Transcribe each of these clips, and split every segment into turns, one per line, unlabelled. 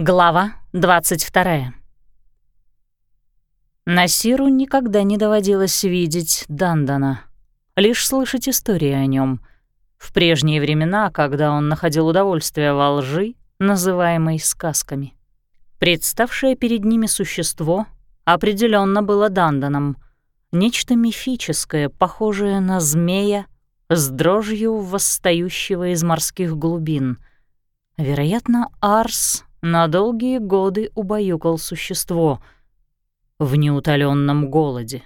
Глава 22. Насиру никогда не доводилось видеть Дандана, лишь слышать истории о нем. В прежние времена, когда он находил удовольствие во лжи, называемой сказками. Представшее перед ними существо определенно было Данданом. Нечто мифическое, похожее на змея, с дрожью восстающего из морских глубин. Вероятно, Арс на долгие годы убаюкал существо в неутоленном голоде.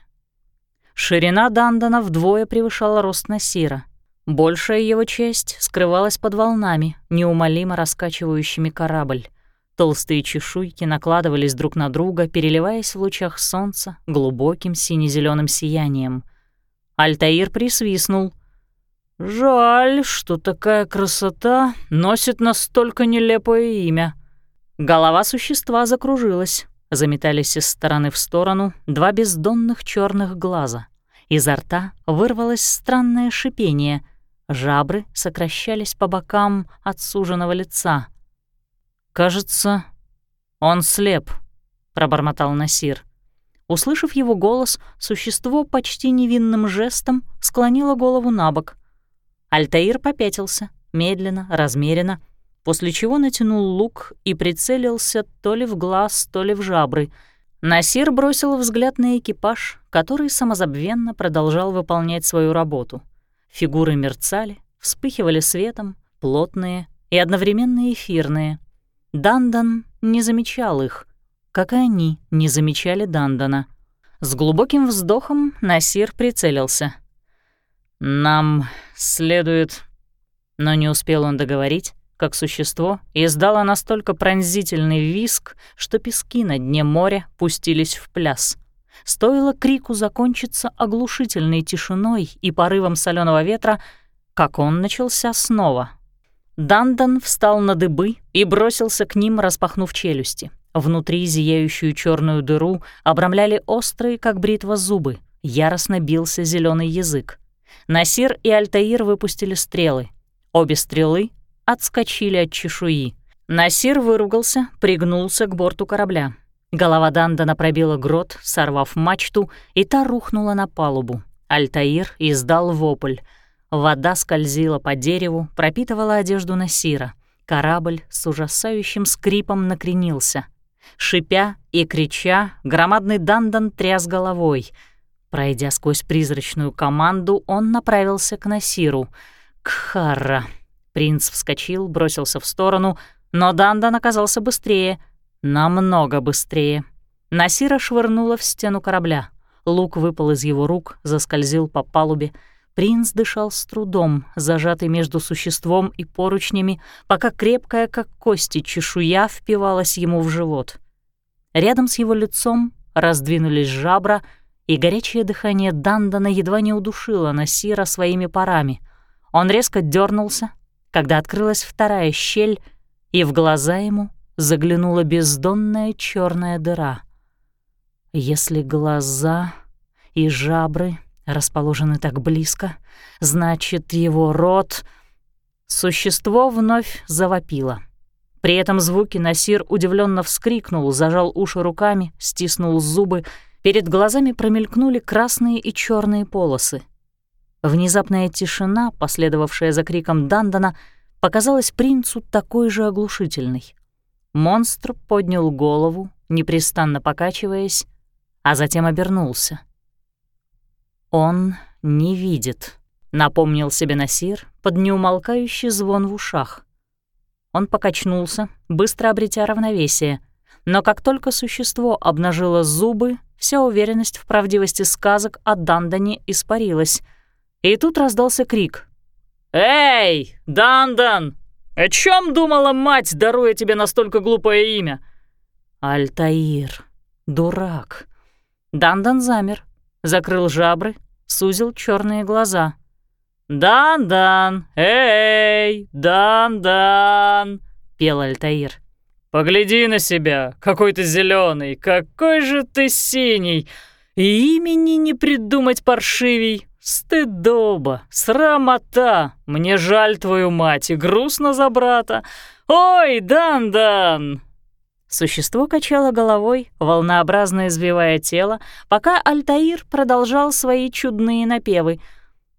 Ширина Дандана вдвое превышала рост Насира. Большая его часть скрывалась под волнами, неумолимо раскачивающими корабль. Толстые чешуйки накладывались друг на друга, переливаясь в лучах солнца глубоким сине зеленым сиянием. Альтаир присвистнул — «Жаль, что такая красота носит настолько нелепое имя». Голова существа закружилась, заметались из стороны в сторону два бездонных черных глаза. Изо рта вырвалось странное шипение, жабры сокращались по бокам от суженного лица. «Кажется, он слеп», — пробормотал Насир. Услышав его голос, существо почти невинным жестом склонило голову на бок — Альтаир попятился, медленно, размеренно, после чего натянул лук и прицелился то ли в глаз, то ли в жабры. Насир бросил взгляд на экипаж, который самозабвенно продолжал выполнять свою работу. Фигуры мерцали, вспыхивали светом, плотные и одновременно эфирные. Дандан не замечал их, как и они не замечали Дандана. С глубоким вздохом Насир прицелился — «Нам следует...» Но не успел он договорить, как существо издало настолько пронзительный виск, что пески на дне моря пустились в пляс. Стоило крику закончиться оглушительной тишиной и порывом соленого ветра, как он начался снова. Дандан встал на дыбы и бросился к ним, распахнув челюсти. Внутри зияющую черную дыру обрамляли острые, как бритва, зубы. Яростно бился зеленый язык. Насир и Альтаир выпустили стрелы. Обе стрелы отскочили от чешуи. Насир выругался, пригнулся к борту корабля. Голова Дандана пробила грот, сорвав мачту, и та рухнула на палубу. Альтаир издал вопль. Вода скользила по дереву, пропитывала одежду Насира. Корабль с ужасающим скрипом накренился. Шипя и крича, громадный Дандан тряс головой — Пройдя сквозь призрачную команду, он направился к Насиру. «Кхара!» Принц вскочил, бросился в сторону, но Дандан оказался быстрее. Намного быстрее. Насира швырнула в стену корабля. Лук выпал из его рук, заскользил по палубе. Принц дышал с трудом, зажатый между существом и поручнями, пока крепкая, как кости, чешуя впивалась ему в живот. Рядом с его лицом раздвинулись жабра — и горячее дыхание Дандана едва не удушило Насира своими парами. Он резко дернулся, когда открылась вторая щель, и в глаза ему заглянула бездонная черная дыра. Если глаза и жабры расположены так близко, значит, его рот... Существо вновь завопило. При этом звуке Насир удивленно вскрикнул, зажал уши руками, стиснул зубы Перед глазами промелькнули красные и черные полосы. Внезапная тишина, последовавшая за криком Дандана, показалась принцу такой же оглушительной. Монстр поднял голову, непрестанно покачиваясь, а затем обернулся. «Он не видит», — напомнил себе Насир под неумолкающий звон в ушах. Он покачнулся, быстро обретя равновесие, но как только существо обнажило зубы, Вся уверенность в правдивости сказок о Дандане испарилась. И тут раздался крик. «Эй, Дандан! О чем думала мать, даруя тебе настолько глупое имя?» «Альтаир, дурак». Дандан замер, закрыл жабры, сузил черные глаза. «Дан-дан! Эй, Дан-дан!» — пел Альтаир. «Погляди на себя, какой ты зеленый, какой же ты синий! И имени не придумать паршивей! Стыдоба, срамота! Мне жаль твою мать и грустно за брата! Ой, Дан-Дан!» Существо качало головой, волнообразно извивая тело, пока Альтаир продолжал свои чудные напевы.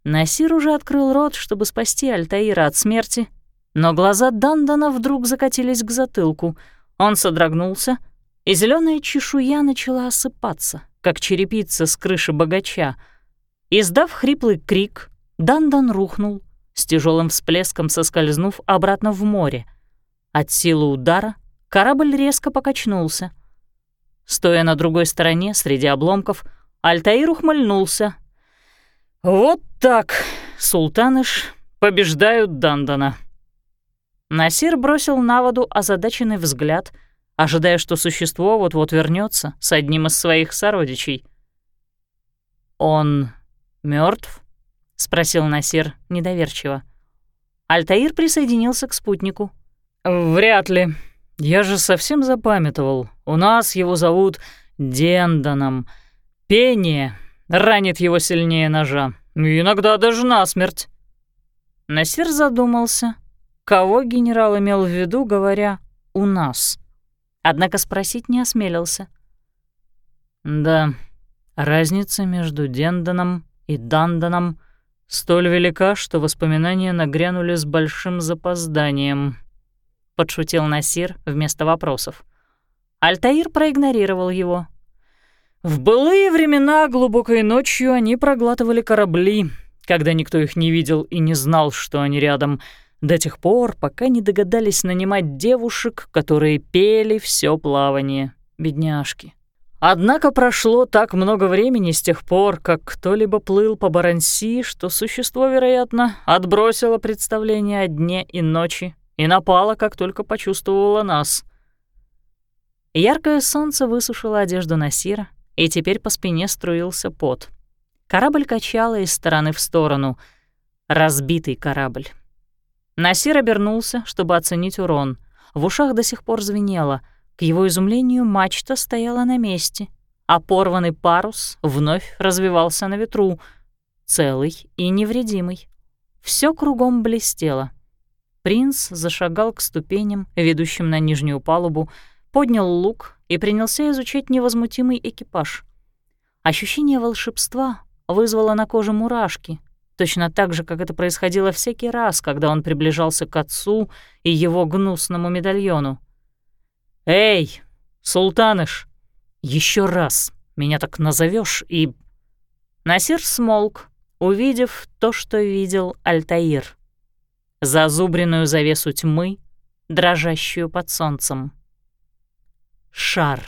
Насир уже открыл рот, чтобы спасти Альтаира от смерти, но глаза Дандана вдруг закатились к затылку. Он содрогнулся, и зеленая чешуя начала осыпаться, как черепица с крыши богача. Издав хриплый крик, Дандан рухнул, с тяжелым всплеском соскользнув обратно в море. От силы удара корабль резко покачнулся. Стоя на другой стороне, среди обломков, Альтаир ухмыльнулся. «Вот так, султаныш, побеждают Дандана». Насир бросил на воду озадаченный взгляд, ожидая, что существо вот-вот вернется с одним из своих сородичей. «Он мертв? спросил Насир недоверчиво. Альтаир присоединился к спутнику. «Вряд ли», я же совсем запамятовал. У нас его зовут Денданом. Пение ранит его сильнее ножа. Иногда даже насмерть. Насир задумался, кого генерал имел в виду, говоря «у нас». Однако спросить не осмелился. Да, разница между Денданом и Данданом столь велика, что воспоминания нагрянули с большим запозданием. — подшутил Насир вместо вопросов. Альтаир проигнорировал его. «В былые времена глубокой ночью они проглатывали корабли, когда никто их не видел и не знал, что они рядом, до тех пор, пока не догадались нанимать девушек, которые пели все плавание, бедняжки. Однако прошло так много времени с тех пор, как кто-либо плыл по Баранси, что существо, вероятно, отбросило представление о дне и ночи и напала, как только почувствовала нас. Яркое солнце высушило одежду Насира, и теперь по спине струился пот. Корабль качало из стороны в сторону. Разбитый корабль. Насир обернулся, чтобы оценить урон. В ушах до сих пор звенело. К его изумлению мачта стояла на месте, а порванный парус вновь развивался на ветру, целый и невредимый. Все кругом блестело — Принц зашагал к ступеням, ведущим на нижнюю палубу, поднял лук и принялся изучать невозмутимый экипаж. Ощущение волшебства вызвало на коже мурашки, точно так же, как это происходило всякий раз, когда он приближался к отцу и его гнусному медальону. «Эй, султаныш, еще раз меня так назовешь и...» Насир смолк, увидев то, что видел Альтаир зазубренную завесу тьмы, дрожащую под солнцем. Шар.